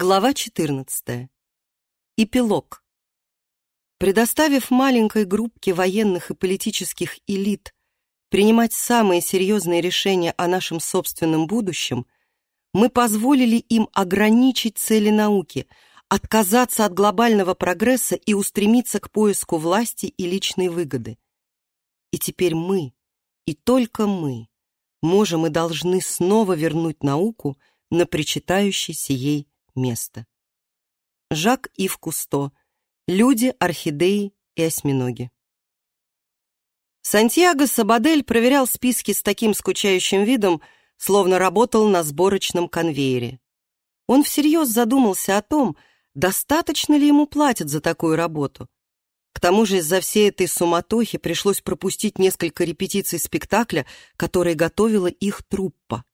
Глава 14. Эпилог. Предоставив маленькой группке военных и политических элит принимать самые серьезные решения о нашем собственном будущем, мы позволили им ограничить цели науки, отказаться от глобального прогресса и устремиться к поиску власти и личной выгоды. И теперь мы, и только мы, можем и должны снова вернуть науку на причитающийся ей место. Жак Ив Кусто. Люди, орхидеи и осьминоги. Сантьяго Сабадель проверял списки с таким скучающим видом, словно работал на сборочном конвейере. Он всерьез задумался о том, достаточно ли ему платят за такую работу. К тому же из-за всей этой суматохи пришлось пропустить несколько репетиций спектакля, которые готовила их труппа.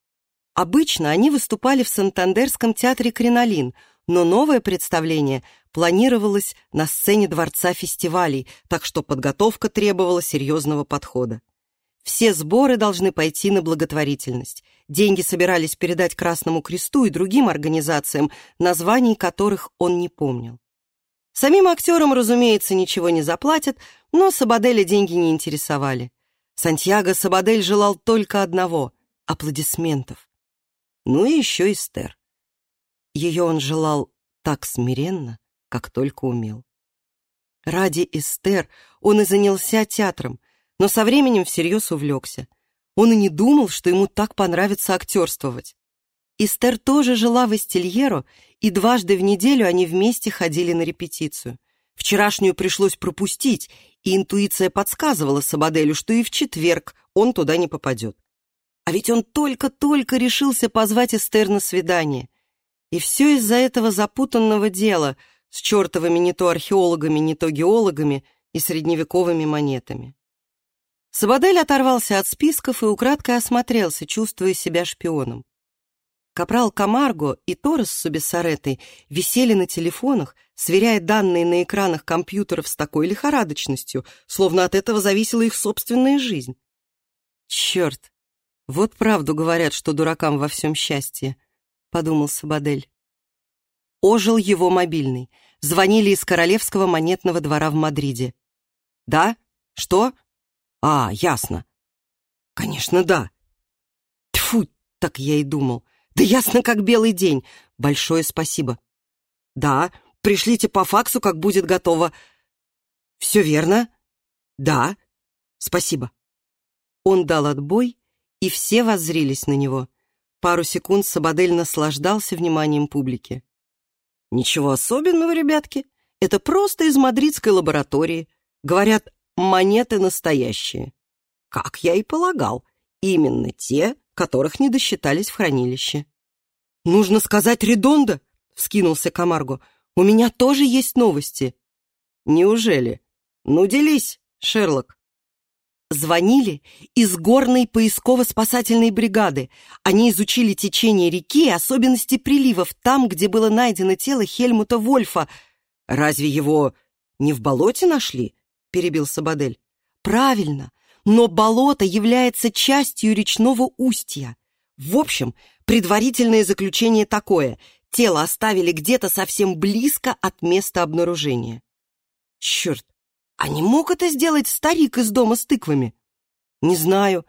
Обычно они выступали в Сантандерском театре «Кринолин», но новое представление планировалось на сцене Дворца фестивалей, так что подготовка требовала серьезного подхода. Все сборы должны пойти на благотворительность. Деньги собирались передать Красному Кресту и другим организациям, названий которых он не помнил. Самим актерам, разумеется, ничего не заплатят, но Сабаделя деньги не интересовали. Сантьяго Сабадель желал только одного — аплодисментов. Ну и еще Эстер. Ее он желал так смиренно, как только умел. Ради Эстер он и занялся театром, но со временем всерьез увлекся. Он и не думал, что ему так понравится актерствовать. Эстер тоже жила в Эстильеро, и дважды в неделю они вместе ходили на репетицию. Вчерашнюю пришлось пропустить, и интуиция подсказывала Сабаделю, что и в четверг он туда не попадет. А ведь он только-только решился позвать Эстер на свидание. И все из-за этого запутанного дела с чертовыми не то археологами, не то геологами и средневековыми монетами. Сабадель оторвался от списков и украдкой осмотрелся, чувствуя себя шпионом. Капрал Камарго и Торрес с Субиссаретой висели на телефонах, сверяя данные на экранах компьютеров с такой лихорадочностью, словно от этого зависела их собственная жизнь. Черт, «Вот правду говорят, что дуракам во всем счастье», — подумал Сабадель. Ожил его мобильный. Звонили из Королевского монетного двора в Мадриде. «Да? Что? А, ясно. Конечно, да. Тьфу, так я и думал. Да ясно, как белый день. Большое спасибо. Да, пришлите по факсу, как будет готово. Все верно? Да, спасибо. Он дал отбой и все воззрились на него. Пару секунд Сабадель наслаждался вниманием публики. «Ничего особенного, ребятки. Это просто из мадридской лаборатории. Говорят, монеты настоящие. Как я и полагал, именно те, которых не досчитались в хранилище». «Нужно сказать Редондо!» — вскинулся Камарго. «У меня тоже есть новости». «Неужели? Ну, делись, Шерлок». Звонили из горной поисково-спасательной бригады. Они изучили течение реки и особенности приливов там, где было найдено тело Хельмута Вольфа. «Разве его не в болоте нашли?» — перебил Сабадель. «Правильно, но болото является частью речного устья. В общем, предварительное заключение такое. Тело оставили где-то совсем близко от места обнаружения». «Черт, а не мог это сделать старик из дома с тыквами? Не знаю.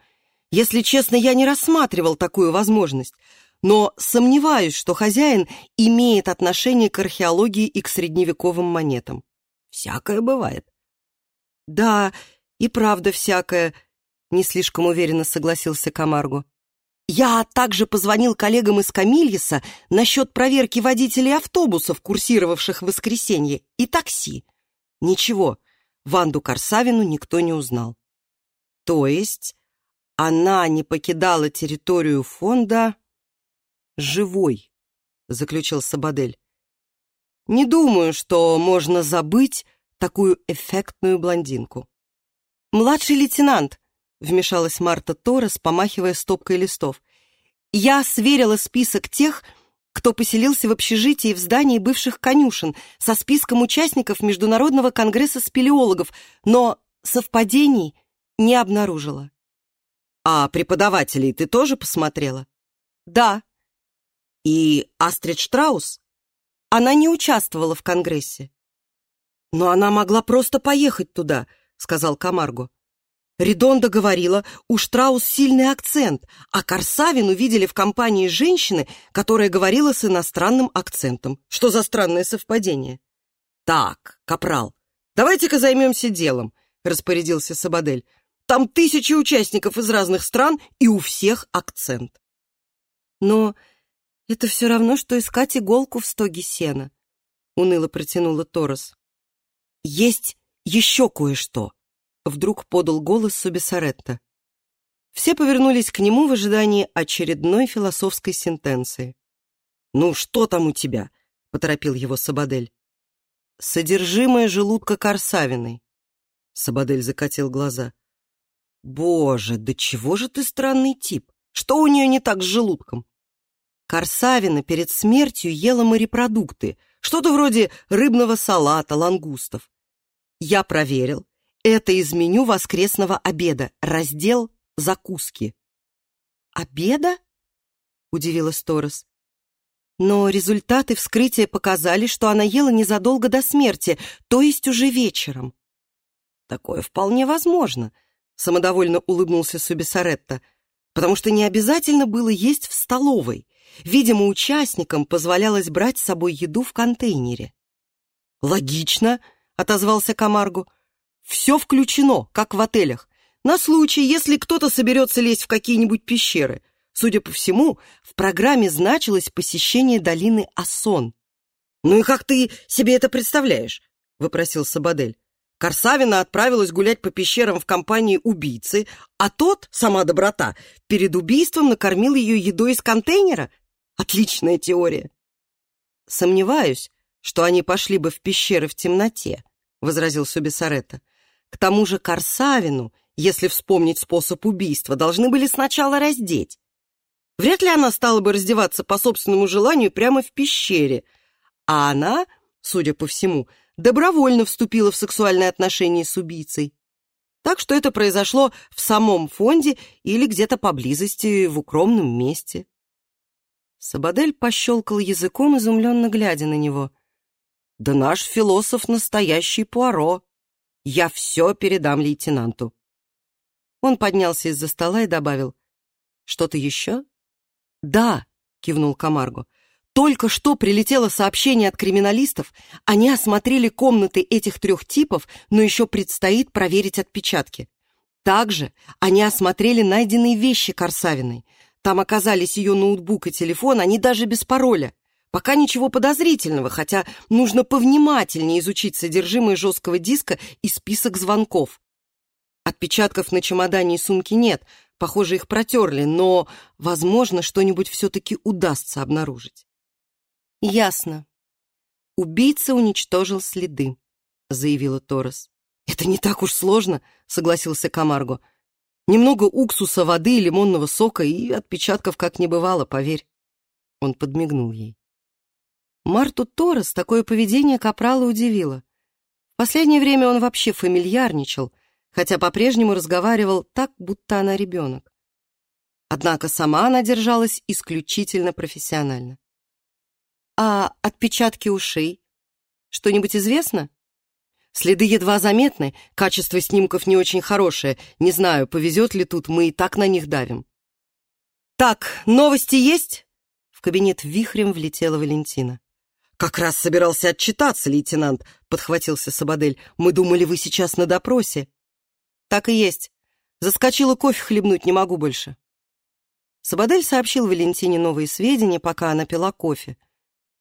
Если честно, я не рассматривал такую возможность, но сомневаюсь, что хозяин имеет отношение к археологии и к средневековым монетам. Всякое бывает. Да, и правда всякое, не слишком уверенно согласился Камарго. Я также позвонил коллегам из Камильеса насчет проверки водителей автобусов, курсировавших в воскресенье, и такси. Ничего, Ванду Корсавину никто не узнал. То есть она не покидала территорию фонда живой, заключил Сабадель. Не думаю, что можно забыть такую эффектную блондинку. Младший лейтенант, вмешалась Марта Торрес, помахивая стопкой листов. Я сверила список тех, кто поселился в общежитии в здании бывших конюшен со списком участников Международного конгресса спелеологов, но совпадений не обнаружила. «А преподавателей ты тоже посмотрела?» «Да». «И Астрид Штраус?» Она не участвовала в Конгрессе. «Но она могла просто поехать туда», — сказал Камарго. Редонда говорила, у Штраус сильный акцент, а Корсавину видели в компании женщины, которая говорила с иностранным акцентом. Что за странное совпадение? «Так, капрал, давайте-ка займемся делом», — распорядился Сабадель. «Там тысячи участников из разных стран, и у всех акцент». «Но это все равно, что искать иголку в стоге сена», — уныло протянула Торос. «Есть еще кое-что», Вдруг подал голос Субисаретта. Все повернулись к нему в ожидании очередной философской сентенции. «Ну, что там у тебя?» — поторопил его Сабадель. «Содержимое желудка Корсавиной». Сабадель закатил глаза. «Боже, да чего же ты странный тип? Что у нее не так с желудком?» Корсавина перед смертью ела морепродукты, что-то вроде рыбного салата, лангустов. Я проверил, это из меню воскресного обеда. Раздел «Закуски». «Обеда?» — удивилась Торос. Но результаты вскрытия показали, что она ела незадолго до смерти, то есть уже вечером. «Такое вполне возможно», — самодовольно улыбнулся Субисаретто, «потому что не обязательно было есть в столовой. Видимо, участникам позволялось брать с собой еду в контейнере». «Логично», — отозвался Камаргу. Все включено, как в отелях, на случай, если кто-то соберется лезть в какие-нибудь пещеры. Судя по всему, в программе значилось посещение долины Асон. «Ну и как ты себе это представляешь?» — выпросил Сабадель. Корсавина отправилась гулять по пещерам в компании убийцы, а тот, сама доброта, перед убийством накормил ее едой из контейнера? Отличная теория. Сомневаюсь, что они пошли бы в пещеры в темноте, — возразил Субисаретто. К тому же Корсавину, если вспомнить способ убийства, должны были сначала раздеть. Вряд ли она стала бы раздеваться по собственному желанию прямо в пещере. А она, судя по всему, добровольно вступила в сексуальные отношения с убийцей. Так что это произошло в самом фонде или где-то поблизости, в укромном месте. Сабадель пощелкал языком, изумленно глядя на него. «Да наш философ настоящий Пуаро!» Я все передам лейтенанту. Он поднялся из-за стола и добавил. Что-то еще? Да, кивнул Камарго. Только что прилетело сообщение от криминалистов. Они осмотрели комнаты этих трех типов, но еще предстоит проверить отпечатки. Также они осмотрели найденные вещи Корсавиной. Там оказались ее ноутбук и телефон, они даже без пароля. Пока ничего подозрительного, хотя нужно повнимательнее изучить содержимое жесткого диска и список звонков. Отпечатков на чемодане и сумке нет, похоже, их протерли, но, возможно, что-нибудь все-таки удастся обнаружить. Ясно. Убийца уничтожил следы, заявила Торрес. Это не так уж сложно, согласился Камарго. Немного уксуса, воды и лимонного сока, и отпечатков как не бывало, поверь. Он подмигнул ей. Марту Торрес такое поведение Капрала удивило. В последнее время он вообще фамильярничал, хотя по-прежнему разговаривал так, будто она ребенок. Однако сама она держалась исключительно профессионально. «А отпечатки ушей? Что-нибудь известно?» Следы едва заметны, качество снимков не очень хорошее. Не знаю, повезет ли тут, мы и так на них давим. «Так, новости есть?» В кабинет вихрем влетела Валентина. «Как раз собирался отчитаться, лейтенант», — подхватился Сабадель. «Мы думали, вы сейчас на допросе». «Так и есть. Заскочила кофе хлебнуть, не могу больше». Сабадель сообщил Валентине новые сведения, пока она пила кофе.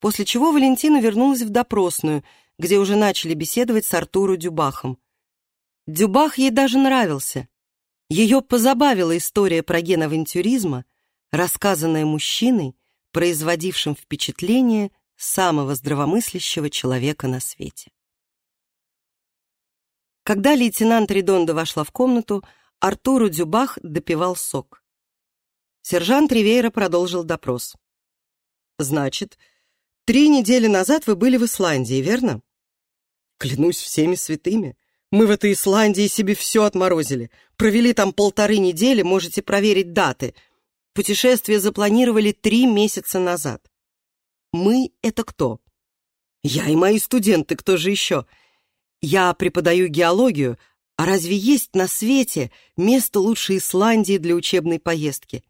После чего Валентина вернулась в допросную, где уже начали беседовать с Артуру Дюбахом. Дюбах ей даже нравился. Ее позабавила история про ген авантюризма, рассказанная мужчиной, производившим впечатление самого здравомыслящего человека на свете. Когда лейтенант Редонда вошла в комнату, Артуру Дюбах допивал сок. Сержант Ривейра продолжил допрос. «Значит, три недели назад вы были в Исландии, верно?» «Клянусь всеми святыми. Мы в этой Исландии себе все отморозили. Провели там полторы недели, можете проверить даты. Путешествие запланировали три месяца назад. Мы — это кто? Я и мои студенты, кто же еще? Я преподаю геологию, а разве есть на свете место лучше Исландии для учебной поездки?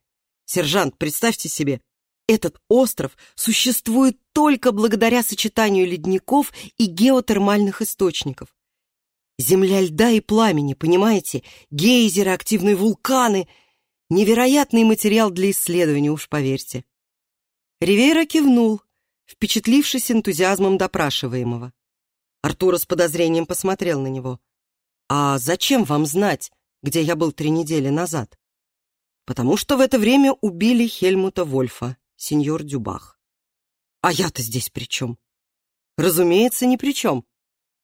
Сержант, представьте себе, этот остров существует только благодаря сочетанию ледников и геотермальных источников. Земля льда и пламени, понимаете? Гейзеры, активные вулканы. Невероятный материал для исследования, уж поверьте. Ривейра кивнул, впечатлившись энтузиазмом допрашиваемого. Артура с подозрением посмотрел на него. «А зачем вам знать, где я был три недели назад?» «Потому что в это время убили Хельмута Вольфа, сеньор Дюбах». «А я-то здесь при чем?» «Разумеется, ни при чем».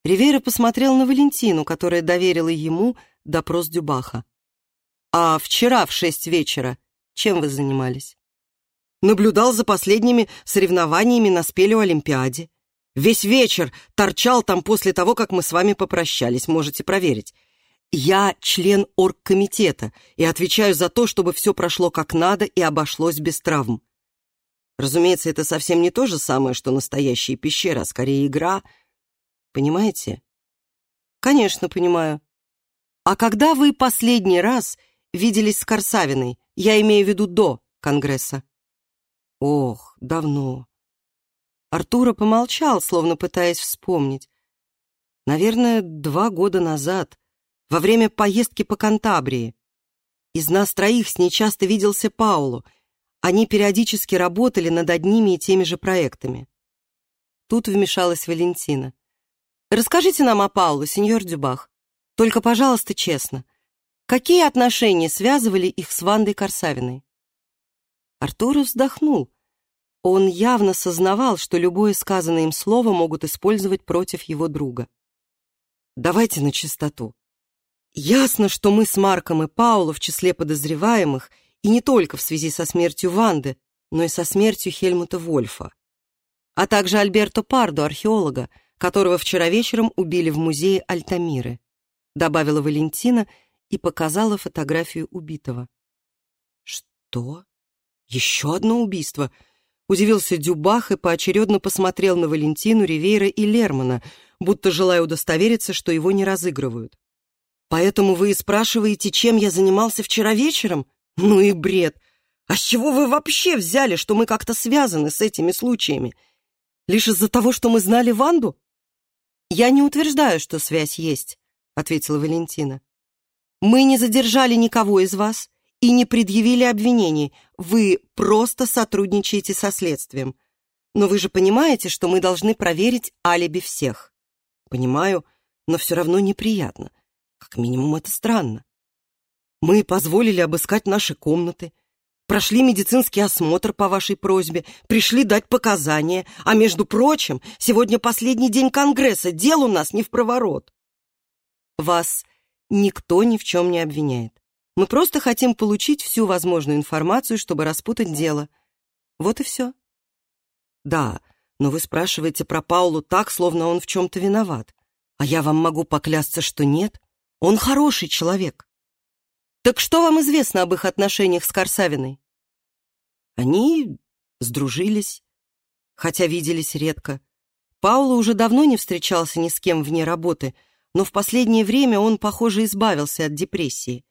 Ривейра посмотрел на Валентину, которая доверила ему допрос Дюбаха. «А вчера в шесть вечера чем вы занимались?» Наблюдал за последними соревнованиями на спелео-олимпиаде. Весь вечер торчал там после того, как мы с вами попрощались, можете проверить. Я член оргкомитета и отвечаю за то, чтобы все прошло как надо и обошлось без травм. Разумеется, это совсем не то же самое, что настоящие пещеры, а скорее игра. Понимаете? Конечно, понимаю. А когда вы последний раз виделись с Корсавиной, я имею в виду до Конгресса? Ох, давно. Артура помолчал, словно пытаясь вспомнить. Наверное, два года назад, во время поездки по Кантабрии. Из нас троих с ней часто виделся Пауло. Они периодически работали над одними и теми же проектами. Тут вмешалась Валентина. «Расскажите нам о Пауло, сеньор Дюбах. Только, пожалуйста, честно. Какие отношения связывали их с Вандой Корсавиной?» Артур вздохнул. Он явно сознавал, что любое сказанное им слово могут использовать против его друга. «Давайте на чистоту. Ясно, что мы с Марком и Пауло в числе подозреваемых, и не только в связи со смертью Ванды, но и со смертью Хельмута Вольфа, а также Альберто Пардо, археолога, которого вчера вечером убили в музее Альтамиры», добавила Валентина и показала фотографию убитого. «Что?» «Еще одно убийство!» Удивился Дюбах и поочередно посмотрел на Валентину, Ривейра и Лермана, будто желая удостовериться, что его не разыгрывают. «Поэтому вы и спрашиваете, чем я занимался вчера вечером? Ну и бред! А с чего вы вообще взяли, что мы как-то связаны с этими случаями? Лишь из-за того, что мы знали Ванду?» «Я не утверждаю, что связь есть», — ответила Валентина. «Мы не задержали никого из вас, и не предъявили обвинений. Вы просто сотрудничаете со следствием. Но вы же понимаете, что мы должны проверить алиби всех. Понимаю, но все равно неприятно. Как минимум, это странно. Мы позволили обыскать наши комнаты, прошли медицинский осмотр по вашей просьбе, пришли дать показания, а, между прочим, сегодня последний день Конгресса, дел у нас не в проворот. Вас никто ни в чем не обвиняет. Мы просто хотим получить всю возможную информацию, чтобы распутать дело. Вот и все. Да, но вы спрашиваете про Паулу так, словно он в чем-то виноват. А я вам могу поклясться, что нет. Он хороший человек. Так что вам известно об их отношениях с Корсавиной? Они сдружились, хотя виделись редко. Паула уже давно не встречался ни с кем вне работы, но в последнее время он, похоже, избавился от депрессии.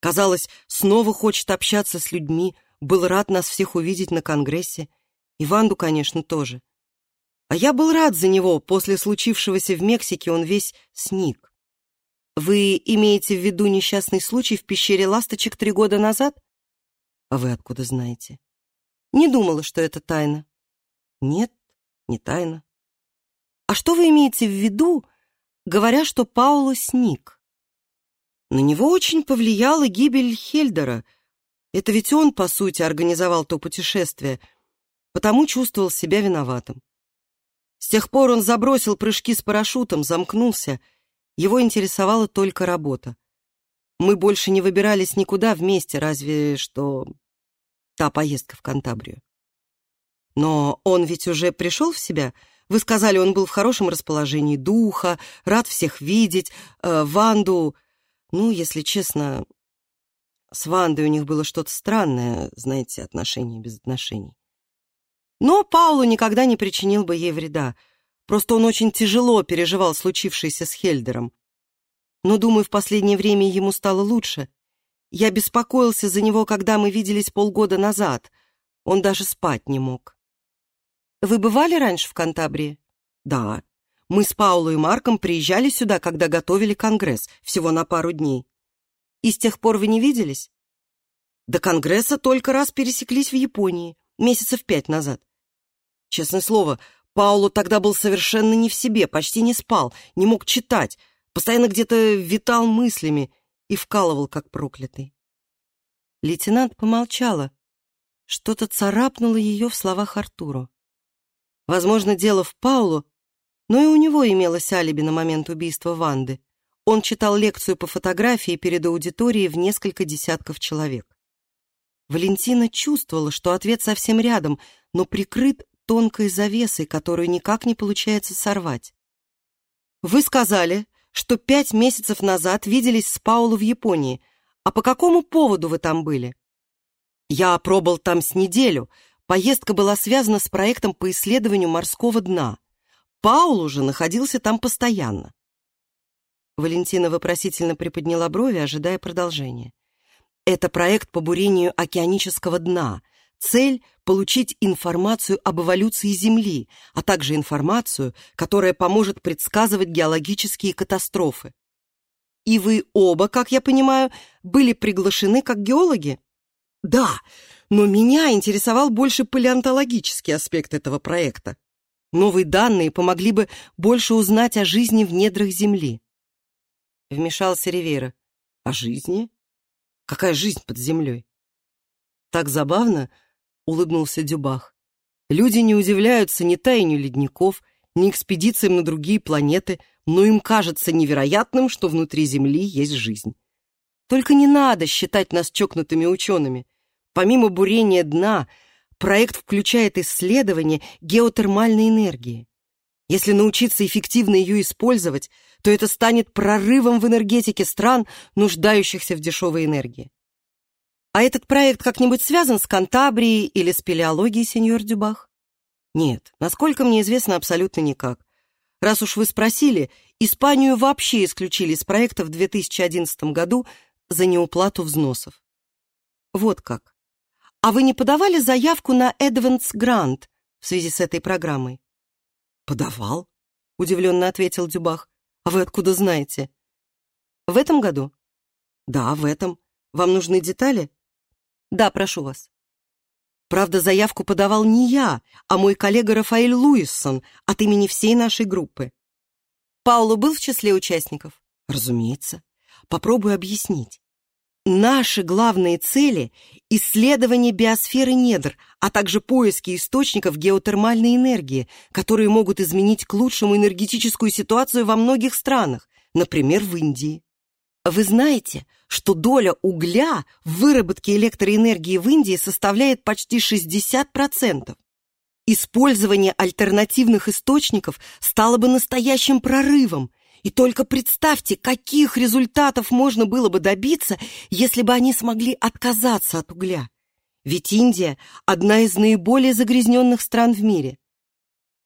Казалось, снова хочет общаться с людьми, был рад нас всех увидеть на Конгрессе. И Ванду, конечно, тоже. А я был рад за него, после случившегося в Мексике он весь сник. Вы имеете в виду несчастный случай в пещере ласточек три года назад? А вы откуда знаете? Не думала, что это тайна. Нет, не тайна. А что вы имеете в виду, говоря, что Пауло сник? На него очень повлияла гибель Хельдера. Это ведь он, по сути, организовал то путешествие, потому чувствовал себя виноватым. С тех пор он забросил прыжки с парашютом, замкнулся. Его интересовала только работа. Мы больше не выбирались никуда вместе, разве что та поездка в Кантабрию. Но он ведь уже пришел в себя. Вы сказали, он был в хорошем расположении духа, рад всех видеть. Э, Ванду ну, если честно, с Вандой у них было что-то странное, знаете, отношения без отношений. Но Паулу никогда не причинил бы ей вреда. Просто он очень тяжело переживал случившееся с Хельдером. Но, думаю, в последнее время ему стало лучше. Я беспокоился за него, когда мы виделись полгода назад. Он даже спать не мог. Вы бывали раньше в Кантабрии? Да. Мы с Паулой и Марком приезжали сюда, когда готовили конгресс, всего на пару дней. И с тех пор вы не виделись? До конгресса только раз пересеклись в Японии, месяцев пять назад. Честное слово, Пауло тогда был совершенно не в себе, почти не спал, не мог читать, постоянно где-то витал мыслями и вкалывал, как проклятый. Лейтенант помолчала. Что-то царапнуло ее в словах Артуру. Возможно, дело в Паулу, но и у него имелось алиби на момент убийства Ванды. Он читал лекцию по фотографии перед аудиторией в несколько десятков человек. Валентина чувствовала, что ответ совсем рядом, но прикрыт тонкой завесой, которую никак не получается сорвать. «Вы сказали, что пять месяцев назад виделись с Паулу в Японии. А по какому поводу вы там были?» «Я пробыл там с неделю. Поездка была связана с проектом по исследованию морского дна. Паул уже находился там постоянно». Валентина вопросительно приподняла брови, ожидая продолжения. «Это проект по бурению океанического дна», Цель — получить информацию об эволюции Земли, а также информацию, которая поможет предсказывать геологические катастрофы. И вы оба, как я понимаю, были приглашены как геологи? Да, но меня интересовал больше палеонтологический аспект этого проекта. Новые данные помогли бы больше узнать о жизни в недрах Земли. Вмешался Ривера. О жизни? Какая жизнь под землей? Так забавно, — улыбнулся Дюбах. «Люди не удивляются ни таянию ледников, ни экспедициям на другие планеты, но им кажется невероятным, что внутри Земли есть жизнь. Только не надо считать нас чокнутыми учеными. Помимо бурения дна, проект включает исследование геотермальной энергии. Если научиться эффективно ее использовать, то это станет прорывом в энергетике стран, нуждающихся в дешевой энергии. А этот проект как-нибудь связан с Кантабрией или с пелеологией, сеньор Дюбах? Нет, насколько мне известно, абсолютно никак. Раз уж вы спросили, Испанию вообще исключили из проекта в 2011 году за неуплату взносов. Вот как. А вы не подавали заявку на Эдванс Грант в связи с этой программой? Подавал, удивленно ответил Дюбах. А вы откуда знаете? В этом году? Да, в этом. Вам нужны детали? Да, прошу вас. Правда, заявку подавал не я, а мой коллега Рафаэль Луиссон от имени всей нашей группы. Пауло был в числе участников? Разумеется. Попробую объяснить. Наши главные цели — исследование биосферы недр, а также поиски источников геотермальной энергии, которые могут изменить к лучшему энергетическую ситуацию во многих странах, например, в Индии. Вы знаете, что доля угля в выработке электроэнергии в Индии составляет почти 60%. Использование альтернативных источников стало бы настоящим прорывом. И только представьте, каких результатов можно было бы добиться, если бы они смогли отказаться от угля. Ведь Индия – одна из наиболее загрязненных стран в мире.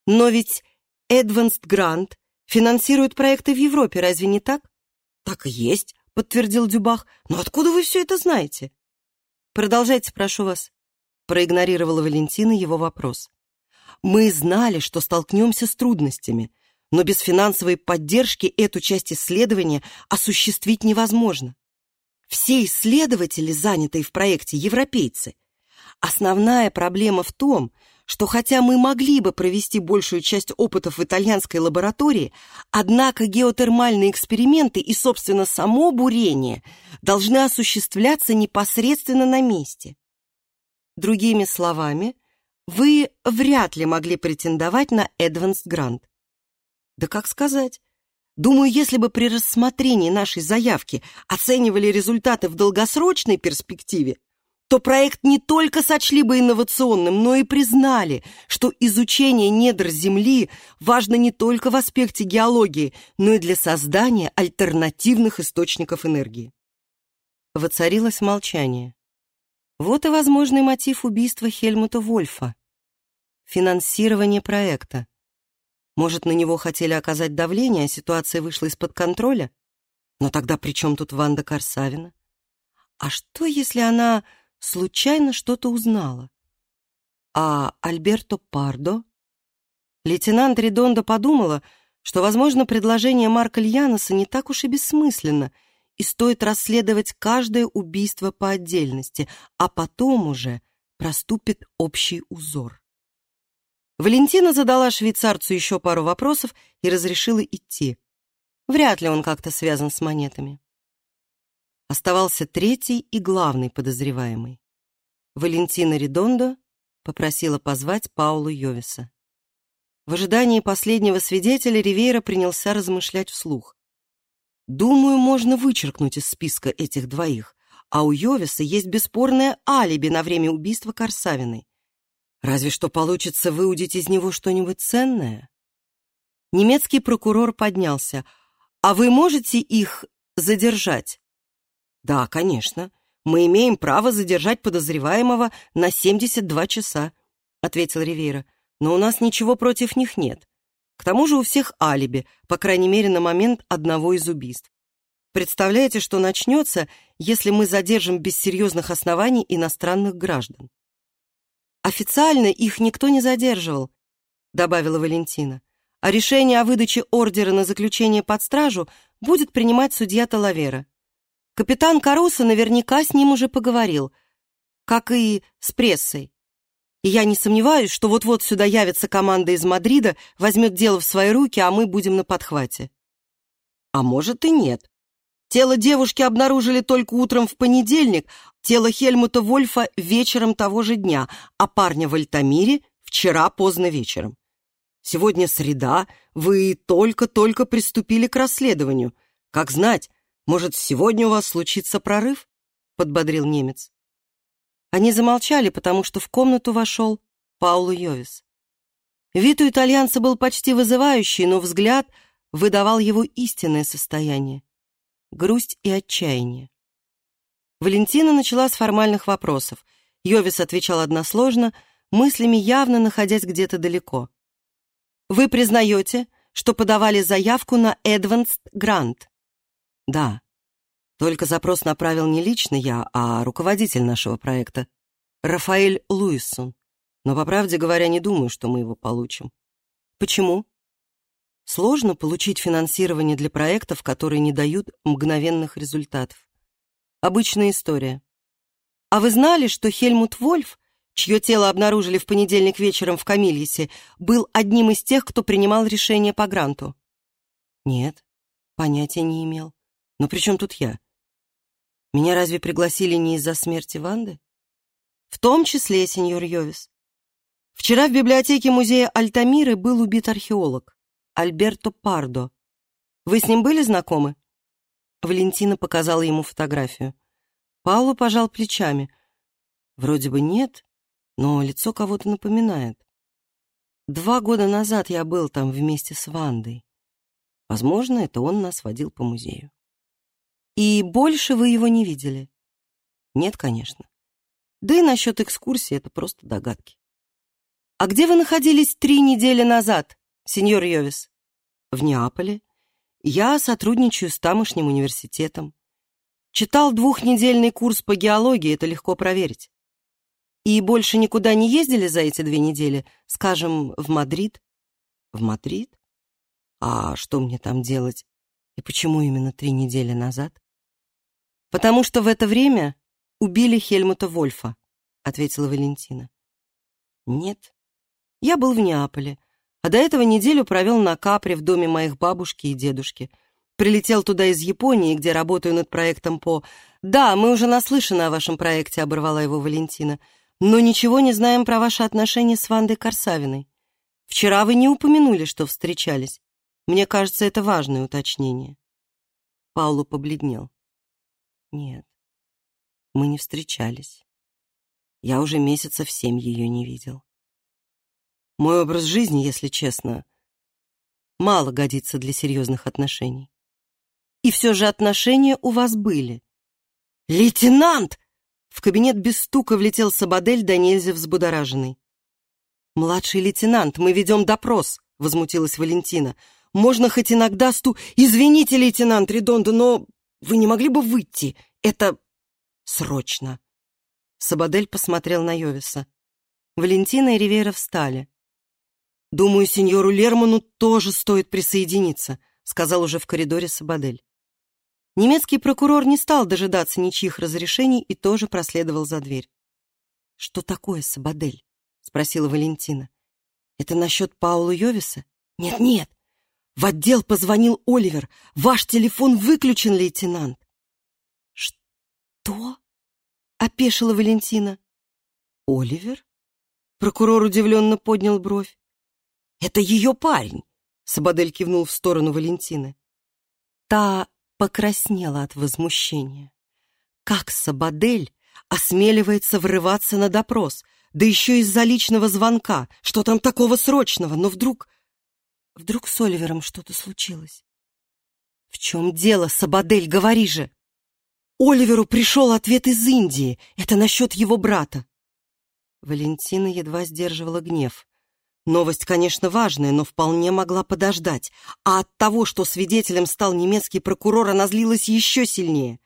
Но ведь Advanced Grant финансирует проекты в Европе, разве не так? «Так и есть», — подтвердил Дюбах. «Но откуда вы все это знаете?» «Продолжайте, прошу вас», — проигнорировала Валентина его вопрос. «Мы знали, что столкнемся с трудностями, но без финансовой поддержки эту часть исследования осуществить невозможно. Все исследователи, занятые в проекте, европейцы. Основная проблема в том, что хотя мы могли бы провести большую часть опытов в итальянской лаборатории, однако геотермальные эксперименты и, собственно, само бурение должны осуществляться непосредственно на месте. Другими словами, вы вряд ли могли претендовать на Advanced Grant. Да как сказать? Думаю, если бы при рассмотрении нашей заявки оценивали результаты в долгосрочной перспективе, то проект не только сочли бы инновационным, но и признали, что изучение недр Земли важно не только в аспекте геологии, но и для создания альтернативных источников энергии. Воцарилось молчание. Вот и возможный мотив убийства Хельмута Вольфа. Финансирование проекта. Может, на него хотели оказать давление, а ситуация вышла из-под контроля? Но тогда при чем тут Ванда Корсавина? А что, если она случайно что-то узнала? А Альберто Пардо? Лейтенант Редондо подумала, что, возможно, предложение Марка Льяноса не так уж и бессмысленно, и стоит расследовать каждое убийство по отдельности, а потом уже проступит общий узор. Валентина задала швейцарцу еще пару вопросов и разрешила идти. Вряд ли он как-то связан с монетами. Оставался третий и главный подозреваемый. Валентина Редондо попросила позвать Паулу Йовиса. В ожидании последнего свидетеля Ривейра принялся размышлять вслух. «Думаю, можно вычеркнуть из списка этих двоих, а у Йовиса есть бесспорное алиби на время убийства Корсавиной. Разве что получится выудить из него что-нибудь ценное. Немецкий прокурор поднялся. «А вы можете их задержать?» «Да, конечно. Мы имеем право задержать подозреваемого на 72 часа», ответил Ривейра. «Но у нас ничего против них нет. К тому же у всех алиби, по крайней мере, на момент одного из убийств. Представляете, что начнется, если мы задержим без серьезных оснований иностранных граждан?» «Официально их никто не задерживал», — добавила Валентина. «А решение о выдаче ордера на заключение под стражу будет принимать судья Талавера. Капитан Каруса наверняка с ним уже поговорил, как и с прессой. И я не сомневаюсь, что вот-вот сюда явится команда из Мадрида, возьмет дело в свои руки, а мы будем на подхвате». «А может и нет», Тело девушки обнаружили только утром в понедельник, тело Хельмута Вольфа вечером того же дня, а парня в Альтамире вчера поздно вечером. Сегодня среда, вы только-только приступили к расследованию. Как знать, может, сегодня у вас случится прорыв?» — подбодрил немец. Они замолчали, потому что в комнату вошел Пауло Йовис. Вид у итальянца был почти вызывающий, но взгляд выдавал его истинное состояние грусть и отчаяние. Валентина начала с формальных вопросов. Йовис отвечал односложно, мыслями явно находясь где-то далеко. «Вы признаете, что подавали заявку на Эдванс Грант?» «Да. Только запрос направил не лично я, а руководитель нашего проекта, Рафаэль Луиссон. Но, по правде говоря, не думаю, что мы его получим». «Почему?» Сложно получить финансирование для проектов, которые не дают мгновенных результатов. Обычная история. А вы знали, что Хельмут Вольф, чье тело обнаружили в понедельник вечером в Камильесе, был одним из тех, кто принимал решение по гранту? Нет, понятия не имел. Но при чем тут я? Меня разве пригласили не из-за смерти Ванды? В том числе, сеньор Йовис. Вчера в библиотеке музея Альтамиры был убит археолог. Альберто Пардо. Вы с ним были знакомы?» Валентина показала ему фотографию. Пауло пожал плечами. «Вроде бы нет, но лицо кого-то напоминает. Два года назад я был там вместе с Вандой. Возможно, это он нас водил по музею. И больше вы его не видели? Нет, конечно. Да и насчет экскурсии это просто догадки. А где вы находились три недели назад, сеньор Йовис? в Неаполе. Я сотрудничаю с тамошним университетом. Читал двухнедельный курс по геологии, это легко проверить. И больше никуда не ездили за эти две недели, скажем, в Мадрид? В Мадрид? А что мне там делать? И почему именно три недели назад? Потому что в это время убили Хельмута Вольфа, ответила Валентина. Нет, я был в Неаполе, а до этого неделю провел на Капре в доме моих бабушки и дедушки. Прилетел туда из Японии, где работаю над проектом по... «Да, мы уже наслышаны о вашем проекте», — оборвала его Валентина. «Но ничего не знаем про ваши отношения с Вандой Корсавиной. Вчера вы не упомянули, что встречались. Мне кажется, это важное уточнение». Паулу побледнел. «Нет, мы не встречались. Я уже месяцев семь ее не видел. Мой образ жизни, если честно, мало годится для серьезных отношений. И все же отношения у вас были. «Лейтенант!» В кабинет без стука влетел Сабадель да нельзя взбудораженный. «Младший лейтенант, мы ведем допрос», — возмутилась Валентина. «Можно хоть иногда сту...» «Извините, лейтенант Редондо, но вы не могли бы выйти? Это срочно!» Сабадель посмотрел на Йовиса. Валентина и Ривера встали. «Думаю, сеньору Лерману тоже стоит присоединиться», сказал уже в коридоре Сабадель. Немецкий прокурор не стал дожидаться ничьих разрешений и тоже проследовал за дверь. «Что такое Сабадель?» — спросила Валентина. «Это насчет Паула Йовиса?» «Нет-нет! В отдел позвонил Оливер. Ваш телефон выключен, лейтенант!» «Что?» — опешила Валентина. «Оливер?» Прокурор удивленно поднял бровь. «Это ее парень!» — Сабадель кивнул в сторону Валентины. Та покраснела от возмущения. Как Сабадель осмеливается врываться на допрос, да еще из-за личного звонка, что там такого срочного, но вдруг... Вдруг с Оливером что-то случилось. В чем дело, Сабадель, говори же! Оливеру пришел ответ из Индии, это насчет его брата. Валентина едва сдерживала гнев. Новость, конечно, важная, но вполне могла подождать. А от того, что свидетелем стал немецкий прокурор, она злилась еще сильнее.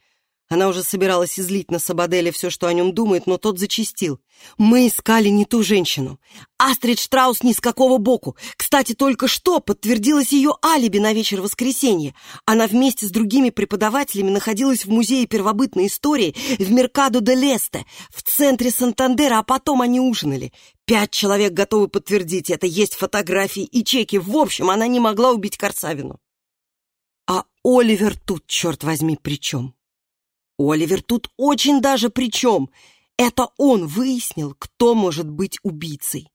Она уже собиралась излить на Сабаделе все, что о нем думает, но тот зачистил. «Мы искали не ту женщину. Астрид Штраус ни с какого боку. Кстати, только что подтвердилось ее алиби на вечер воскресенья. Она вместе с другими преподавателями находилась в Музее первобытной истории в Меркадо де Лесте, в центре Сантандера, а потом они ужинали. Пять человек готовы подтвердить это. Есть фотографии и чеки. В общем, она не могла убить Корсавину. А Оливер тут, черт возьми, при чем? Оливер тут очень даже при чем. Это он выяснил, кто может быть убийцей.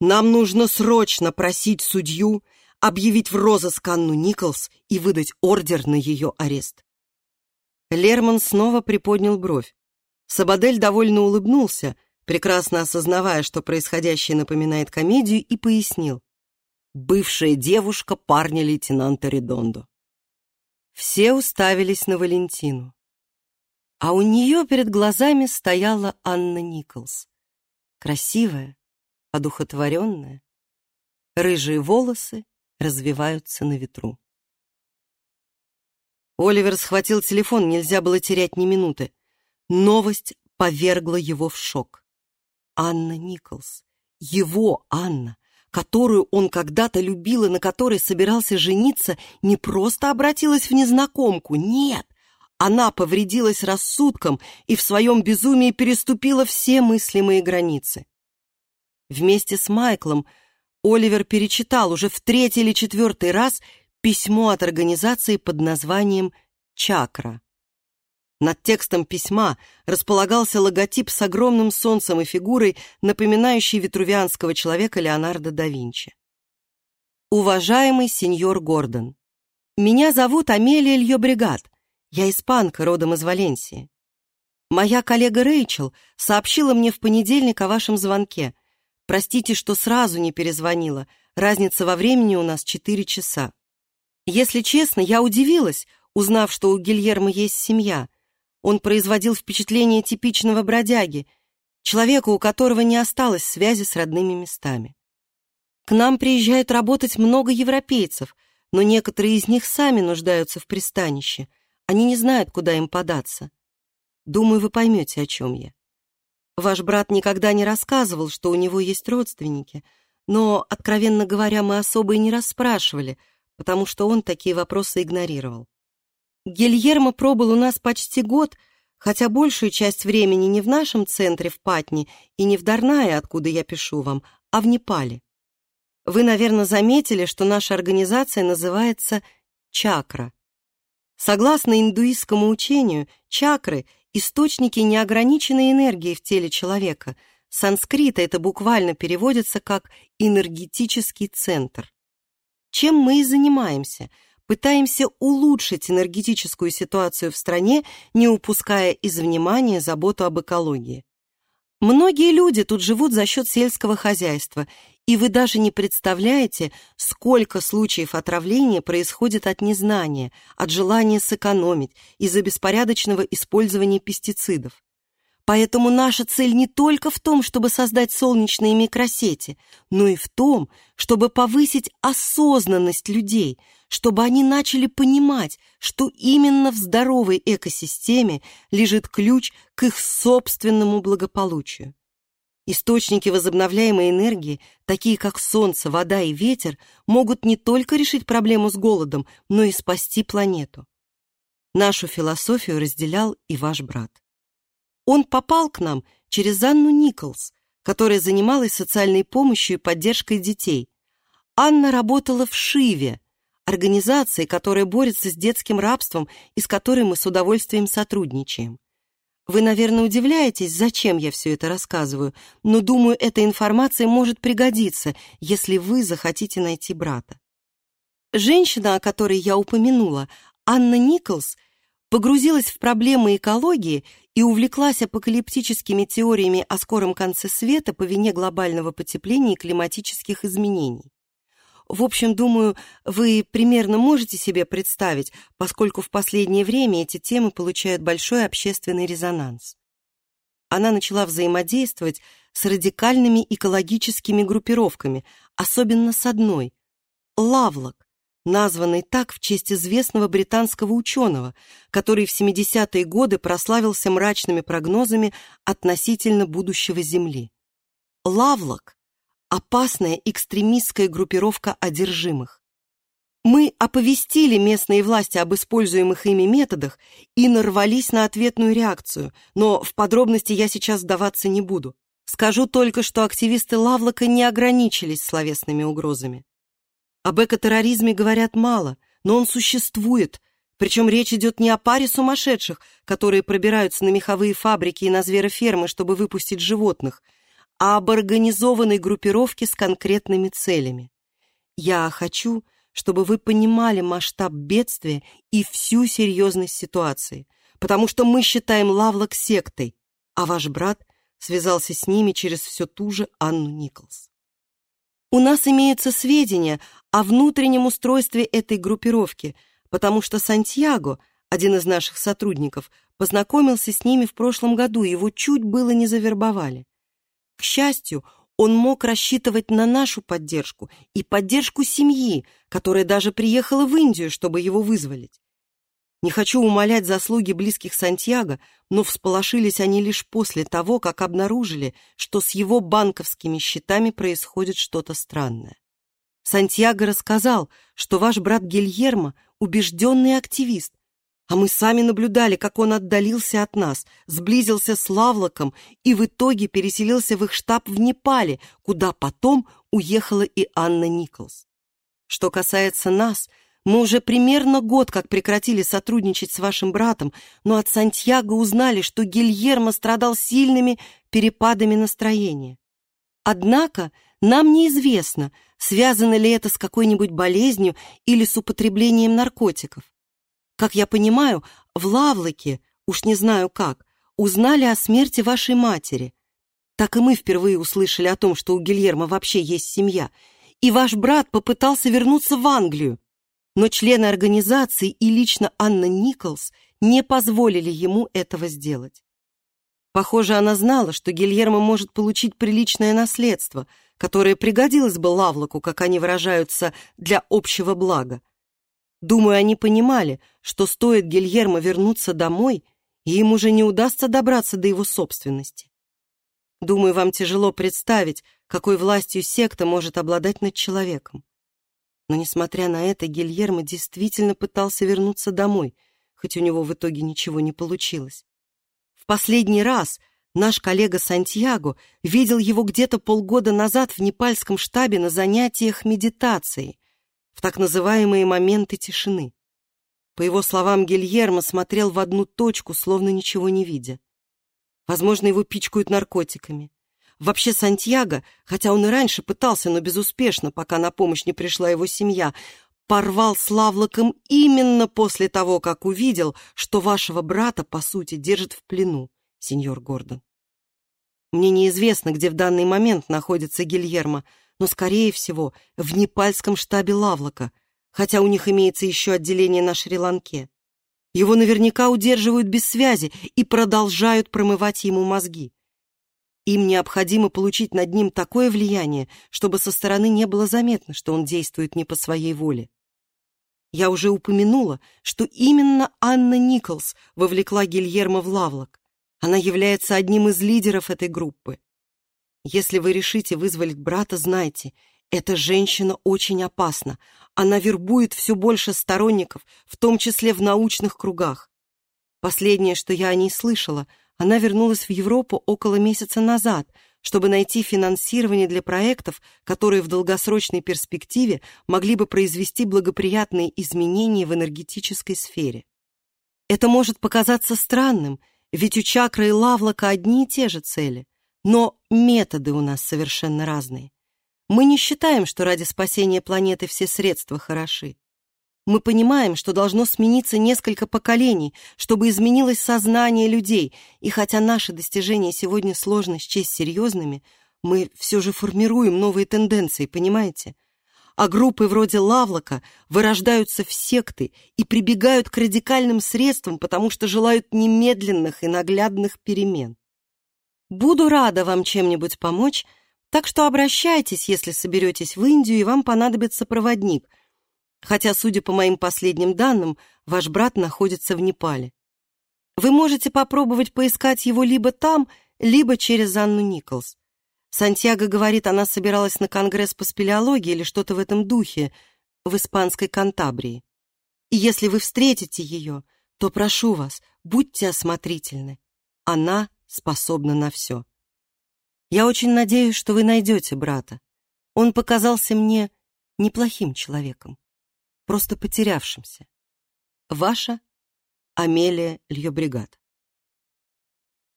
Нам нужно срочно просить судью объявить в розыск Анну Николс и выдать ордер на ее арест. Лерман снова приподнял бровь. Сабадель довольно улыбнулся, прекрасно осознавая, что происходящее напоминает комедию, и пояснил. Бывшая девушка парня лейтенанта Редондо. Все уставились на Валентину а у нее перед глазами стояла Анна Николс. Красивая, одухотворенная. Рыжие волосы развиваются на ветру. Оливер схватил телефон, нельзя было терять ни минуты. Новость повергла его в шок. Анна Николс, его Анна, которую он когда-то любил и на которой собирался жениться, не просто обратилась в незнакомку, нет, она повредилась рассудком и в своем безумии переступила все мыслимые границы. Вместе с Майклом Оливер перечитал уже в третий или четвертый раз письмо от организации под названием «Чакра». Над текстом письма располагался логотип с огромным солнцем и фигурой, напоминающей витрувианского человека Леонардо да Винчи. Уважаемый сеньор Гордон, меня зовут Амелия Льёбригад. Я испанка, родом из Валенсии. Моя коллега Рэйчел сообщила мне в понедельник о вашем звонке. Простите, что сразу не перезвонила. Разница во времени у нас четыре часа. Если честно, я удивилась, узнав, что у Гильермо есть семья. Он производил впечатление типичного бродяги, человека, у которого не осталось связи с родными местами. К нам приезжает работать много европейцев, но некоторые из них сами нуждаются в пристанище — они не знают, куда им податься. Думаю, вы поймете, о чем я. Ваш брат никогда не рассказывал, что у него есть родственники, но, откровенно говоря, мы особо и не расспрашивали, потому что он такие вопросы игнорировал. Гильермо пробыл у нас почти год, хотя большую часть времени не в нашем центре в Патне и не в Дарнае, откуда я пишу вам, а в Непале. Вы, наверное, заметили, что наша организация называется «Чакра». Согласно индуистскому учению, чакры — источники неограниченной энергии в теле человека. Санскрита это буквально переводится как «энергетический центр». Чем мы и занимаемся — пытаемся улучшить энергетическую ситуацию в стране, не упуская из внимания заботу об экологии. Многие люди тут живут за счет сельского хозяйства, и вы даже не представляете, сколько случаев отравления происходит от незнания, от желания сэкономить, из-за беспорядочного использования пестицидов. Поэтому наша цель не только в том, чтобы создать солнечные микросети, но и в том, чтобы повысить осознанность людей, чтобы они начали понимать, что именно в здоровой экосистеме лежит ключ к их собственному благополучию. Источники возобновляемой энергии, такие как солнце, вода и ветер, могут не только решить проблему с голодом, но и спасти планету. Нашу философию разделял и ваш брат. Он попал к нам через Анну Николс, которая занималась социальной помощью и поддержкой детей. Анна работала в Шиве, организации, которая борется с детским рабством и с которой мы с удовольствием сотрудничаем. Вы, наверное, удивляетесь, зачем я все это рассказываю, но, думаю, эта информация может пригодиться, если вы захотите найти брата. Женщина, о которой я упомянула, Анна Николс, погрузилась в проблемы экологии и увлеклась апокалиптическими теориями о скором конце света по вине глобального потепления и климатических изменений. В общем, думаю, вы примерно можете себе представить, поскольку в последнее время эти темы получают большой общественный резонанс. Она начала взаимодействовать с радикальными экологическими группировками, особенно с одной – Лавлок, названный так в честь известного британского ученого, который в 70-е годы прославился мрачными прогнозами относительно будущего Земли. Лавлок – опасная экстремистская группировка одержимых. Мы оповестили местные власти об используемых ими методах и нарвались на ответную реакцию, но в подробности я сейчас сдаваться не буду. Скажу только, что активисты Лавлока не ограничились словесными угрозами. Об экотерроризме говорят мало, но он существует, причем речь идет не о паре сумасшедших, которые пробираются на меховые фабрики и на зверофермы, чтобы выпустить животных, а об организованной группировке с конкретными целями. Я хочу, чтобы вы понимали масштаб бедствия и всю серьезность ситуации, потому что мы считаем Лавлок сектой, а ваш брат связался с ними через все ту же Анну Николс. У нас имеются сведения о внутреннем устройстве этой группировки, потому что Сантьяго, один из наших сотрудников, познакомился с ними в прошлом году, его чуть было не завербовали. К счастью, он мог рассчитывать на нашу поддержку и поддержку семьи, которая даже приехала в Индию, чтобы его вызволить. Не хочу умалять заслуги близких Сантьяго, но всполошились они лишь после того, как обнаружили, что с его банковскими счетами происходит что-то странное. Сантьяго рассказал, что ваш брат Гильермо — убежденный активист, а мы сами наблюдали, как он отдалился от нас, сблизился с Лавлоком и в итоге переселился в их штаб в Непале, куда потом уехала и Анна Николс. Что касается нас — мы уже примерно год как прекратили сотрудничать с вашим братом, но от Сантьяго узнали, что Гильермо страдал сильными перепадами настроения. Однако нам неизвестно, связано ли это с какой-нибудь болезнью или с употреблением наркотиков. Как я понимаю, в Лавлоке, уж не знаю как, узнали о смерти вашей матери. Так и мы впервые услышали о том, что у Гильермо вообще есть семья, и ваш брат попытался вернуться в Англию, но члены организации и лично Анна Николс не позволили ему этого сделать. Похоже, она знала, что Гильермо может получить приличное наследство, которое пригодилось бы Лавлоку, как они выражаются, для общего блага. Думаю, они понимали, что стоит Гильермо вернуться домой, и им уже не удастся добраться до его собственности. Думаю, вам тяжело представить, какой властью секта может обладать над человеком. Но, несмотря на это, Гильермо действительно пытался вернуться домой, хоть у него в итоге ничего не получилось. В последний раз наш коллега Сантьяго видел его где-то полгода назад в непальском штабе на занятиях медитацией, в так называемые моменты тишины. По его словам, Гильермо смотрел в одну точку, словно ничего не видя. Возможно, его пичкают наркотиками. Вообще Сантьяго, хотя он и раньше пытался, но безуспешно, пока на помощь не пришла его семья, порвал с Лавлоком именно после того, как увидел, что вашего брата, по сути, держит в плену, сеньор Гордон. Мне неизвестно, где в данный момент находится Гильермо, но, скорее всего, в непальском штабе Лавлока, хотя у них имеется еще отделение на Шри-Ланке. Его наверняка удерживают без связи и продолжают промывать ему мозги. Им необходимо получить над ним такое влияние, чтобы со стороны не было заметно, что он действует не по своей воле. Я уже упомянула, что именно Анна Николс вовлекла Гильермо в Лавлок. Она является одним из лидеров этой группы. Если вы решите вызволить брата, знайте, эта женщина очень опасна. Она вербует все больше сторонников, в том числе в научных кругах. Последнее, что я о ней слышала, она вернулась в Европу около месяца назад, чтобы найти финансирование для проектов, которые в долгосрочной перспективе могли бы произвести благоприятные изменения в энергетической сфере. Это может показаться странным, ведь у чакры и лавлока одни и те же цели, но методы у нас совершенно разные. Мы не считаем, что ради спасения планеты все средства хороши. Мы понимаем, что должно смениться несколько поколений, чтобы изменилось сознание людей, и хотя наши достижения сегодня сложно счесть серьезными, мы все же формируем новые тенденции, понимаете? А группы вроде Лавлока вырождаются в секты и прибегают к радикальным средствам, потому что желают немедленных и наглядных перемен. Буду рада вам чем-нибудь помочь, так что обращайтесь, если соберетесь в Индию и вам понадобится проводник — хотя, судя по моим последним данным, ваш брат находится в Непале. Вы можете попробовать поискать его либо там, либо через Анну Николс. Сантьяго говорит, она собиралась на конгресс по спелеологии или что-то в этом духе в испанской Кантабрии. И если вы встретите ее, то прошу вас, будьте осмотрительны. Она способна на все. Я очень надеюсь, что вы найдете брата. Он показался мне неплохим человеком просто потерявшимся. Ваша Амелия Льёбригад.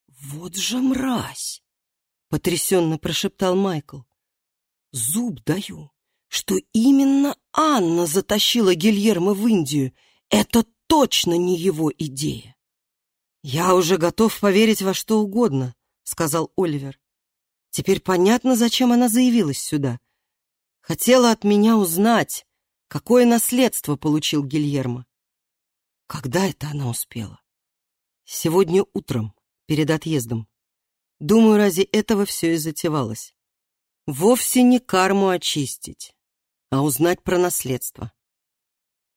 «Вот же мразь!» — потрясенно прошептал Майкл. «Зуб даю, что именно Анна затащила Гильермо в Индию. Это точно не его идея!» «Я уже готов поверить во что угодно», — сказал Оливер. «Теперь понятно, зачем она заявилась сюда. Хотела от меня узнать, Какое наследство получил Гильермо? Когда это она успела? Сегодня утром, перед отъездом. Думаю, ради этого все и затевалось. Вовсе не карму очистить, а узнать про наследство.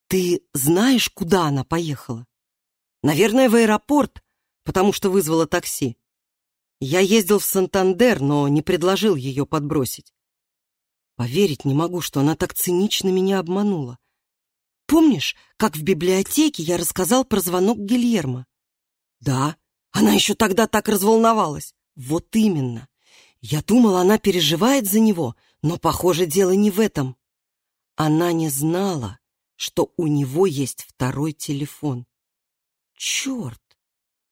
Ты знаешь, куда она поехала? Наверное, в аэропорт, потому что вызвала такси. Я ездил в Сантандер, но не предложил ее подбросить. Поверить не могу, что она так цинично меня обманула. Помнишь, как в библиотеке я рассказал про звонок Гильермо? Да, она еще тогда так разволновалась. Вот именно. Я думала, она переживает за него, но, похоже, дело не в этом. Она не знала, что у него есть второй телефон. Черт,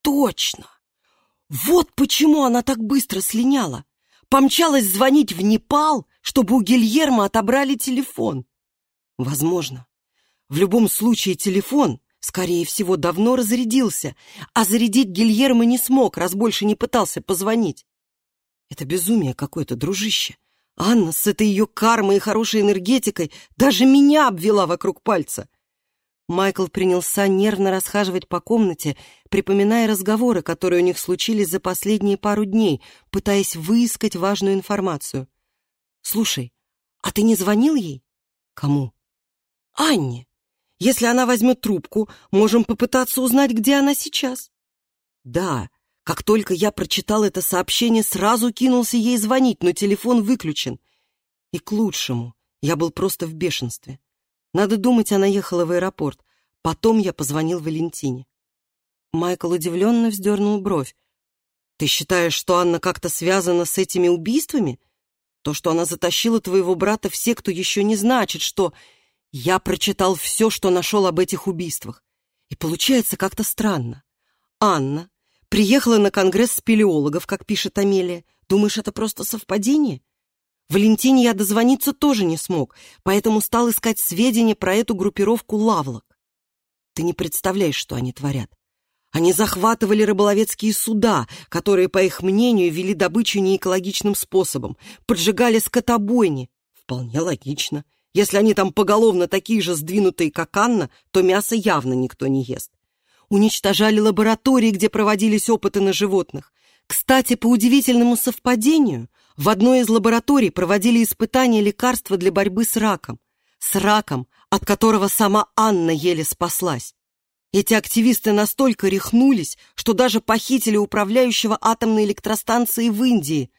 точно! Вот почему она так быстро слиняла. Помчалась звонить в Непал, чтобы у Гильермо отобрали телефон. Возможно. В любом случае телефон, скорее всего, давно разрядился, а зарядить Гильермо не смог, раз больше не пытался позвонить. Это безумие какое-то, дружище. Анна с этой ее кармой и хорошей энергетикой даже меня обвела вокруг пальца. Майкл принялся нервно расхаживать по комнате, припоминая разговоры, которые у них случились за последние пару дней, пытаясь выискать важную информацию. Слушай, а ты не звонил ей? Кому? Анне. Если она возьмет трубку, можем попытаться узнать, где она сейчас. Да, как только я прочитал это сообщение, сразу кинулся ей звонить, но телефон выключен. И к лучшему. Я был просто в бешенстве. Надо думать, она ехала в аэропорт. Потом я позвонил Валентине. Майкл удивленно вздернул бровь. «Ты считаешь, что Анна как-то связана с этими убийствами?» То, что она затащила твоего брата в секту, еще не значит, что... Я прочитал все, что нашел об этих убийствах. И получается как-то странно. Анна приехала на конгресс спелеологов, как пишет Амелия. Думаешь, это просто совпадение? Валентине я дозвониться тоже не смог, поэтому стал искать сведения про эту группировку лавлок. Ты не представляешь, что они творят. Они захватывали рыболовецкие суда, которые, по их мнению, вели добычу неэкологичным способом, поджигали скотобойни. Вполне логично. Если они там поголовно такие же сдвинутые, как Анна, то мясо явно никто не ест. уничтожали лаборатории, где проводились опыты на животных. Кстати, по удивительному совпадению, в одной из лабораторий проводили испытания лекарства для борьбы с раком. С раком, от которого сама Анна еле спаслась. Эти активисты настолько рехнулись, что даже похитили управляющего атомной электростанцией в Индии.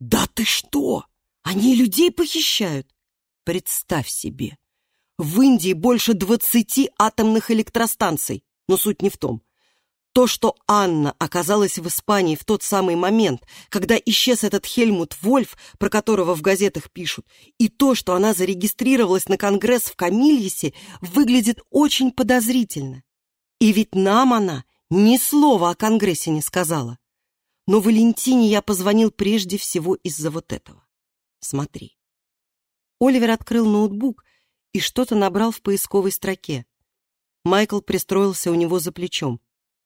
«Да ты что! Они людей похищают!» Представь себе! В Индии больше двадцати атомных электростанций, но суть не в том. То, что Анна оказалась в Испании в тот самый момент, когда исчез этот Хельмут Вольф, про которого в газетах пишут, и то, что она зарегистрировалась на конгресс в Камильесе, выглядит очень подозрительно. И ведь нам она ни слова о конгрессе не сказала. Но Валентине я позвонил прежде всего из-за вот этого. Смотри. Оливер открыл ноутбук и что-то набрал в поисковой строке. Майкл пристроился у него за плечом.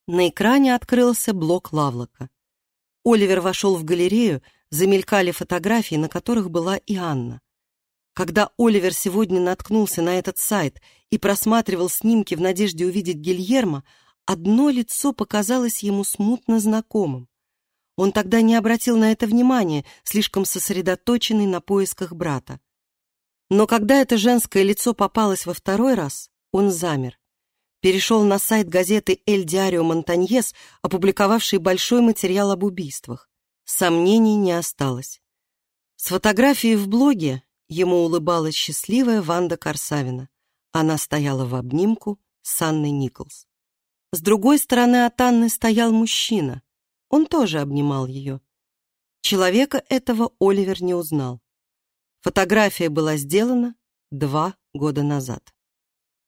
На экране открылся блок Лавлока. Оливер вошел в галерею, замелькали фотографии, на которых была и Анна. Когда Оливер сегодня наткнулся на этот сайт и просматривал снимки в надежде увидеть Гильермо, одно лицо показалось ему смутно знакомым. Он тогда не обратил на это внимания, слишком сосредоточенный на поисках брата. Но когда это женское лицо попалось во второй раз, он замер перешел на сайт газеты «Эль Диарио Монтаньес», опубликовавшей большой материал об убийствах. Сомнений не осталось. С фотографией в блоге ему улыбалась счастливая Ванда Корсавина. Она стояла в обнимку с Анной Николс. С другой стороны от Анны стоял мужчина. Он тоже обнимал ее. Человека этого Оливер не узнал. Фотография была сделана два года назад.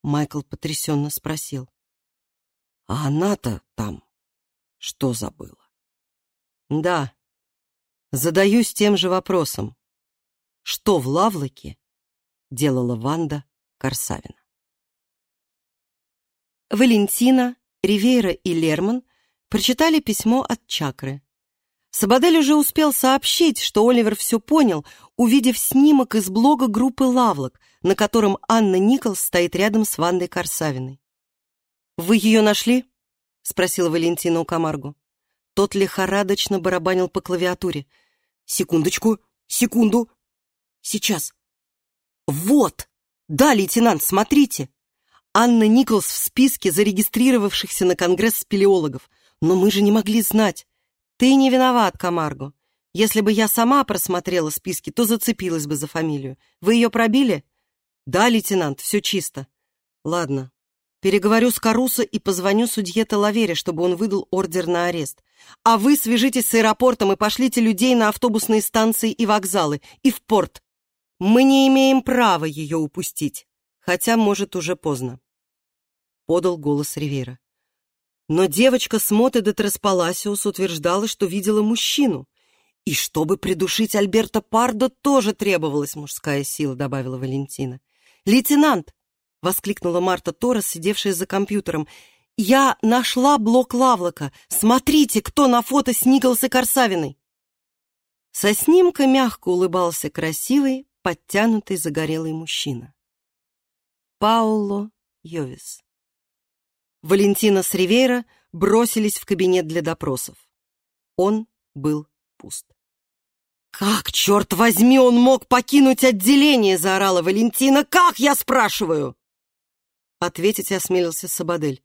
Майкл потрясенно спросил. «А она-то там что забыла?» «Да, задаюсь тем же вопросом. Что в Лавлоке делала Ванда Корсавина?» Валентина, Ривейра и Лерман прочитали письмо от Чакры. Сабадель уже успел сообщить, что Оливер все понял, увидев снимок из блога группы «Лавлок», на котором Анна Николс стоит рядом с Вандой Корсавиной. «Вы ее нашли?» — спросила Валентина у Камаргу. Тот лихорадочно барабанил по клавиатуре. «Секундочку, секунду. Сейчас. Вот! Да, лейтенант, смотрите!» Анна Николс в списке зарегистрировавшихся на конгресс спелеологов. Но мы же не могли знать. «Ты не виноват, Камарго. Если бы я сама просмотрела списки, то зацепилась бы за фамилию. Вы ее пробили?» «Да, лейтенант, все чисто». «Ладно. Переговорю с Карусо и позвоню судье Талавере, чтобы он выдал ордер на арест. А вы свяжитесь с аэропортом и пошлите людей на автобусные станции и вокзалы, и в порт. Мы не имеем права ее упустить, хотя, может, уже поздно». Подал голос Ривера. Но девочка с Моте де Треспаласиус утверждала, что видела мужчину. И чтобы придушить Альберта Пардо, тоже требовалась мужская сила, добавила Валентина. «Лейтенант!» — воскликнула Марта Торрес, сидевшая за компьютером. «Я нашла блок Лавлока. Смотрите, кто на фото с Николс и Корсавиной!» Со снимка мягко улыбался красивый, подтянутый, загорелый мужчина. Пауло Йовис. Валентина с Ривейра бросились в кабинет для допросов. Он был пуст. «Как, черт возьми, он мог покинуть отделение?» — заорала Валентина. «Как, я спрашиваю?» Ответить осмелился Сабадель.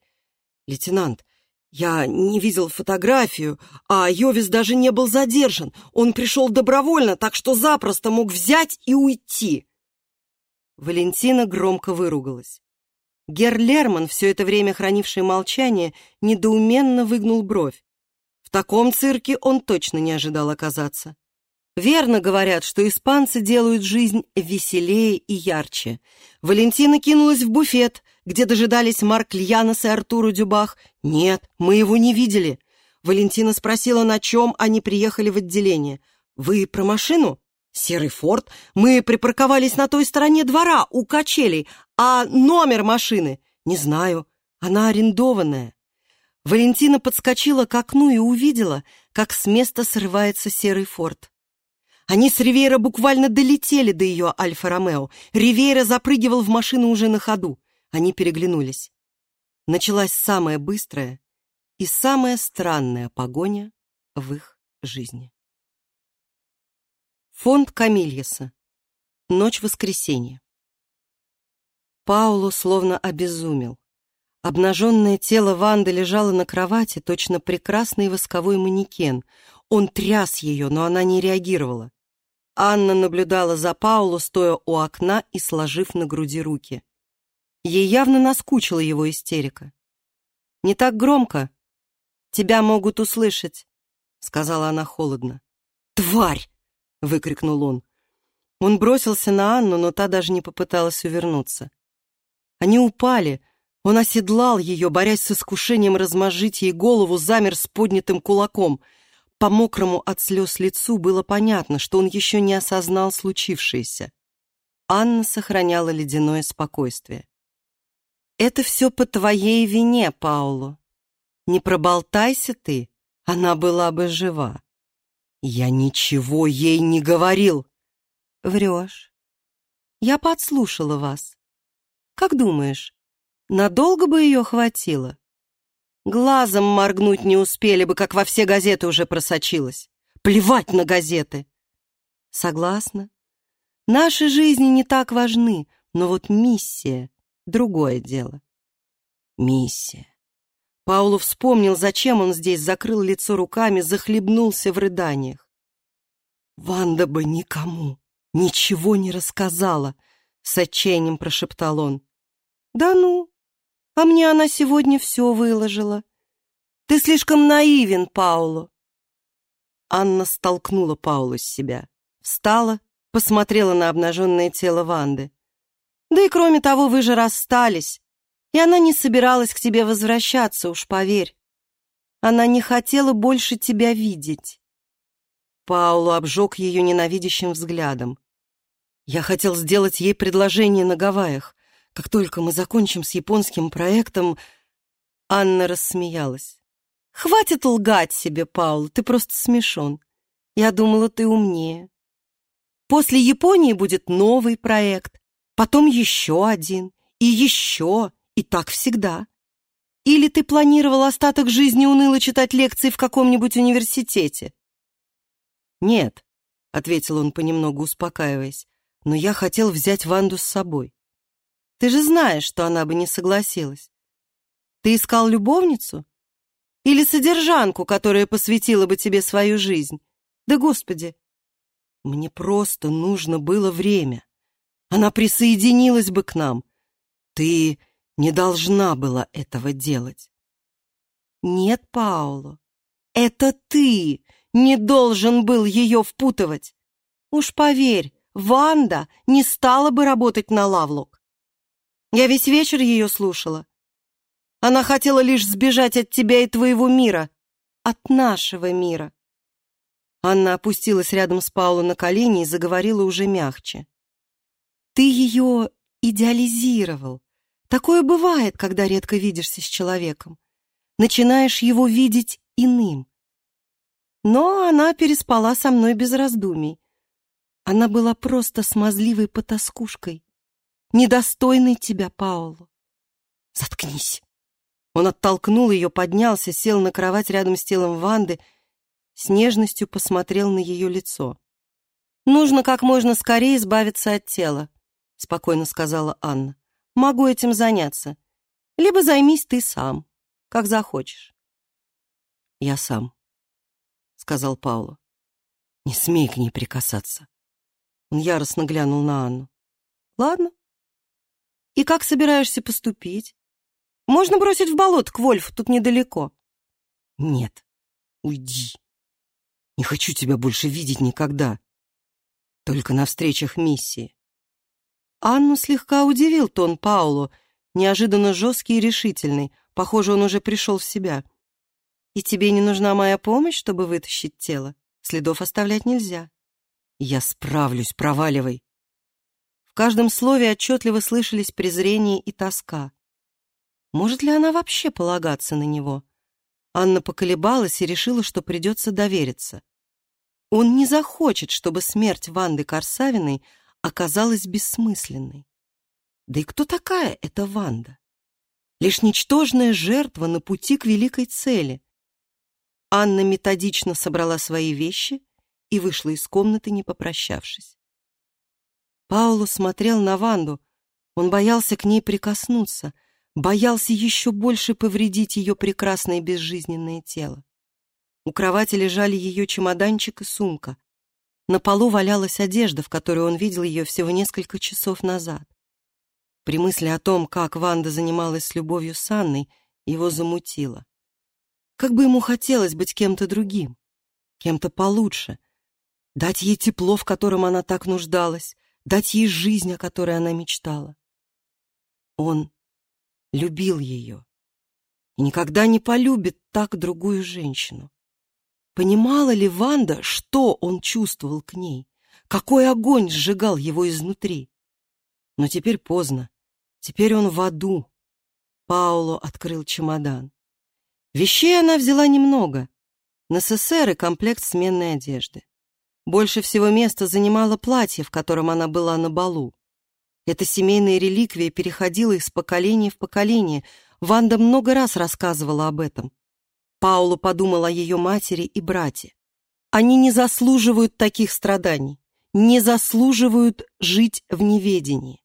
«Лейтенант, я не видел фотографию, а Йовис даже не был задержан. Он пришел добровольно, так что запросто мог взять и уйти». Валентина громко выругалась. Гер Лерман, все это время хранивший молчание, недоуменно выгнул бровь. В таком цирке он точно не ожидал оказаться. Верно говорят, что испанцы делают жизнь веселее и ярче. Валентина кинулась в буфет, где дожидались Марк Льянос и Артуру Дюбах. «Нет, мы его не видели». Валентина спросила, на чем они приехали в отделение. «Вы про машину?» «Серый форт. Мы припарковались на той стороне двора, у качелей, а номер машины? Не знаю. Она арендованная. Валентина подскочила к окну и увидела, как с места срывается серый форт. Они с Ривейра буквально долетели до ее Альфа-Ромео. Ривейра запрыгивал в машину уже на ходу. Они переглянулись. началась самая быстрая и самая странная погоня в их жизни. Фонд Камильеса. Ночь воскресенья. Пауло словно обезумел. Обнаженное тело Ванды лежало на кровати, точно прекрасный восковой манекен. Он тряс ее, но она не реагировала. Анна наблюдала за Пауло, стоя у окна и сложив на груди руки. Ей явно наскучила его истерика. «Не так громко. Тебя могут услышать», — сказала она холодно. «Тварь!» — выкрикнул он. Он бросился на Анну, но та даже не попыталась увернуться. Они упали. Он оседлал ее, борясь с искушением размозжить ей голову, замер с поднятым кулаком. По мокрому от слез лицу было понятно, что он еще не осознал случившееся. Анна сохраняла ледяное спокойствие. «Это все по твоей вине, Пауло. Не проболтайся ты, она была бы жива». «Я ничего ей не говорил!» «Врешь. Я подслушала вас. Как думаешь, надолго бы ее хватило? Глазом моргнуть не успели бы, как во все газеты уже просочилось. Плевать на газеты. Согласна. Наши жизни не так важны, но вот миссия — другое дело. Миссия. Паулу вспомнил, зачем он здесь, закрыл лицо руками, захлебнулся в рыданиях. «Ванда бы никому ничего не рассказала», — с отчаянием прошептал он. «Да ну, а мне она сегодня все выложила. Ты слишком наивен, Пауло». Анна столкнула Паулу с себя, встала, посмотрела на обнаженное тело Ванды. «Да и кроме того, вы же расстались, и она не собиралась к тебе возвращаться, уж поверь. Она не хотела больше тебя видеть». Паулу обжег ее ненавидящим взглядом. «Я хотел сделать ей предложение на Гавайях. Как только мы закончим с японским проектом...» Анна рассмеялась. «Хватит лгать себе, Паул, ты просто смешон. Я думала, ты умнее. После Японии будет новый проект, потом еще один, и еще, и так всегда. Или ты планировал остаток жизни уныло читать лекции в каком-нибудь университете?» «Нет», — ответил он, понемногу успокаиваясь, «но я хотел взять Ванду с собой. Ты же знаешь, что она бы не согласилась. Ты искал любовницу? Или содержанку, которая посвятила бы тебе свою жизнь? Да, Господи! Мне просто нужно было время. Она присоединилась бы к нам. Ты не должна была этого делать. Нет, Пауло, это ты не должен был ее впутывать. Уж поверь, Ванда не стала бы работать на Лавлок. Я весь вечер ее слушала. Она хотела лишь сбежать от тебя и твоего мира. От нашего мира. Анна опустилась рядом с Пауло на колени и заговорила уже мягче. Ты ее идеализировал. Такое бывает, когда редко видишься с человеком. Начинаешь его видеть иным. Но она переспала со мной без раздумий. Она была просто смазливой потаскушкой, недостойный тебя, Пауло. Заткнись. Он оттолкнул ее, поднялся, сел на кровать рядом с телом Ванды, с нежностью посмотрел на ее лицо. «Нужно как можно скорее избавиться от тела», — спокойно сказала Анна. «Могу этим заняться. Либо займись ты сам, как захочешь». «Я сам», — сказал Пауло. «Не смей к ней прикасаться». Он яростно глянул на Анну. «Ладно, и как собираешься поступить? Можно бросить в болото к Вольфу, тут недалеко. Нет, уйди. Не хочу тебя больше видеть никогда. Только на встречах миссии. Анну слегка удивил тон Паулу, неожиданно жесткий и решительный. Похоже, он уже пришел в себя. И тебе не нужна моя помощь, чтобы вытащить тело? Следов оставлять нельзя. Я справлюсь, проваливай. В каждом слове отчетливо слышались презрение и тоска. Может ли она вообще полагаться на него? Анна поколебалась и решила, что придется довериться. Он не захочет, чтобы смерть Ванды Корсавиной оказалась бессмысленной. Да и кто такая эта Ванда? лишь ничтожная жертва на пути к великой цели. Анна методично собрала свои вещи и вышла из комнаты, не попрощавшись. Пауло смотрел на Ванду. Он боялся к ней прикоснуться, боялся еще больше повредить ее прекрасное безжизненное тело. У кровати лежали ее чемоданчик и сумка. На полу валялась одежда, в которой он видел ее всего несколько часов назад. При мысли о том, как Ванда занималась с любовью с Анной, его замутило. Как бы ему хотелось быть кем-то другим, кем-то получше, дать ей тепло, в котором она так нуждалась, дать ей жизнь, о которой она мечтала. Он любил ее и никогда не полюбит так другую женщину. Понимала ли Ванда, что он чувствовал к ней? Какой огонь сжигал его изнутри? Но теперь поздно. Теперь он в аду. Пауло открыл чемодан. Вещей она взяла немного. НССР и комплект сменной одежды. Больше всего места занимало платье, в котором она была на балу. Эта семейная реликвия переходила из поколения в поколение. Ванда много раз рассказывала об этом. Пауло подумал о ее матери и брате. Они не заслуживают таких страданий, не заслуживают жить в неведении.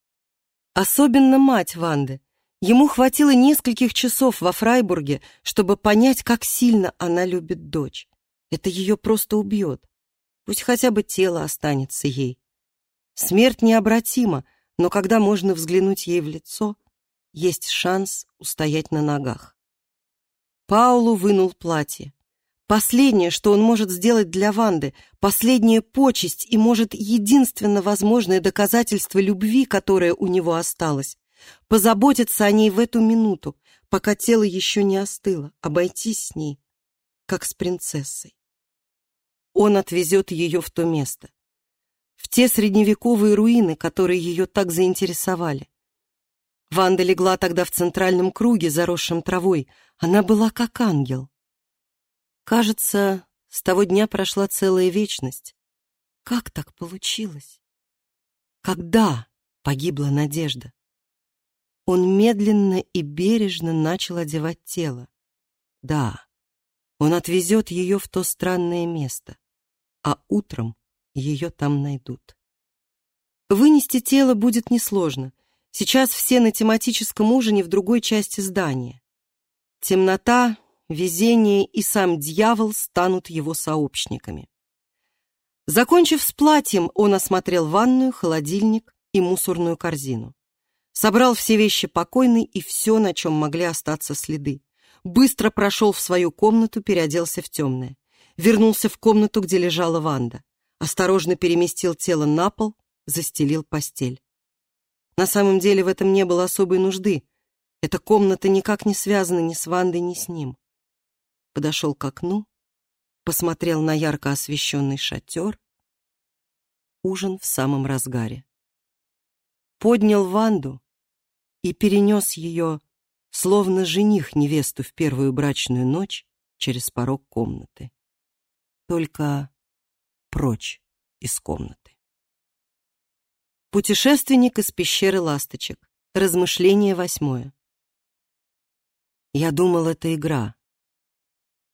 Особенно мать Ванды. Ему хватило нескольких часов во Фрайбурге, чтобы понять, как сильно она любит дочь. Это ее просто убьет. Пусть хотя бы тело останется ей. Смерть необратима, но когда можно взглянуть ей в лицо, есть шанс устоять на ногах. Паулу вынул платье. Последнее, что он может сделать для Ванды, последняя почесть и, может, единственно возможное доказательство любви, которое у него осталось, позаботиться о ней в эту минуту, пока тело еще не остыло, обойтись с ней, как с принцессой. Он отвезет ее в то место, в те средневековые руины, которые ее так заинтересовали. Ванда легла тогда в центральном круге, заросшем травой. Она была как ангел. Кажется, с того дня прошла целая вечность. Как так получилось? Когда погибла Надежда? Он медленно и бережно начал одевать тело. Да, он отвезет ее в то странное место, а утром ее там найдут. Вынести тело будет несложно. Сейчас все на тематическом ужине в другой части здания. Темнота, везение и сам дьявол станут его сообщниками. Закончив с платьем, он осмотрел ванную, холодильник и мусорную корзину. Собрал все вещи покойной и все, на чем могли остаться следы. Быстро прошел в свою комнату, переоделся в темное. Вернулся в комнату, где лежала Ванда. Осторожно переместил тело на пол, застелил постель. На самом деле в этом не было особой нужды. Эта комната никак не связана ни с Вандой, ни с ним. Подошел к окну, посмотрел на ярко освещенный шатер. Ужин в самом разгаре. Поднял Ванду и перенес ее, словно жених невесту в первую брачную ночь, через порог комнаты. Только прочь из комнаты. Путешественник из пещеры ласточек. Размышление восьмое. Я думал, это игра.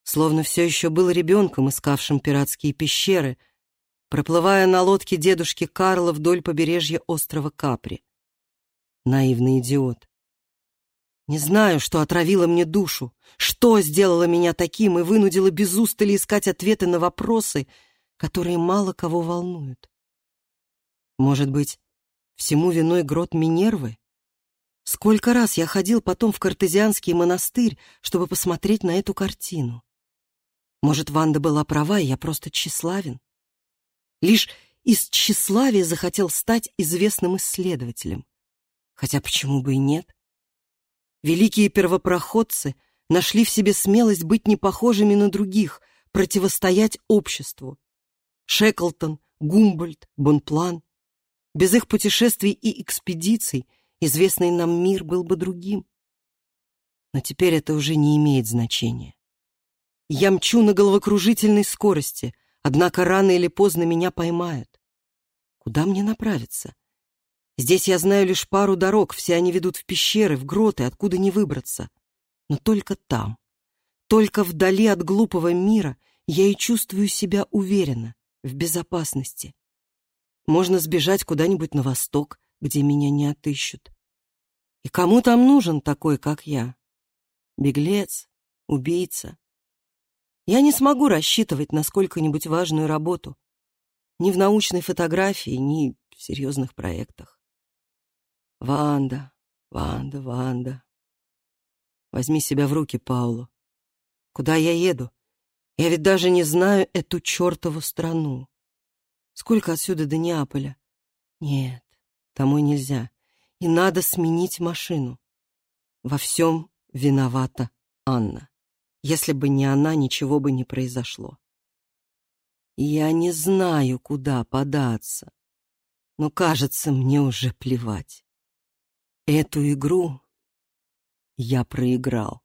Словно все еще был ребенком, искавшим пиратские пещеры, проплывая на лодке дедушки Карла вдоль побережья острова Капри. Наивный идиот. Не знаю, что отравило мне душу, что сделало меня таким и вынудило без устали искать ответы на вопросы, которые мало кого волнуют. Может быть, Всему виной грот Минервы? Сколько раз я ходил потом в картезианский монастырь, чтобы посмотреть на эту картину. Может, Ванда была права, и я просто тщеславен? Лишь из тщеславия захотел стать известным исследователем. Хотя почему бы и нет? Великие первопроходцы нашли в себе смелость быть непохожими на других, противостоять обществу. Шеклтон, Гумбольд, Бонплан. Без их путешествий и экспедиций известный нам мир был бы другим. Но теперь это уже не имеет значения. Я мчу на головокружительной скорости, однако рано или поздно меня поймают. Куда мне направиться? Здесь я знаю лишь пару дорог, все они ведут в пещеры, в гроты, откуда не выбраться. Но только там, только вдали от глупого мира я и чувствую себя уверенно, в безопасности. Можно сбежать куда-нибудь на восток, где меня не отыщут. И кому там нужен такой, как я? Беглец, убийца. Я не смогу рассчитывать на сколько-нибудь важную работу. Ни в научной фотографии, ни в серьезных проектах. Ванда, Ванда, Ванда. Возьми себя в руки, Пауло. Куда я еду? Я ведь даже не знаю эту чертову страну. Сколько отсюда до Неаполя? Нет, домой нельзя. И надо сменить машину. Во всем виновата Анна. Если бы не она, ничего бы не произошло. Я не знаю, куда податься. Но, кажется, мне уже плевать. Эту игру я проиграл.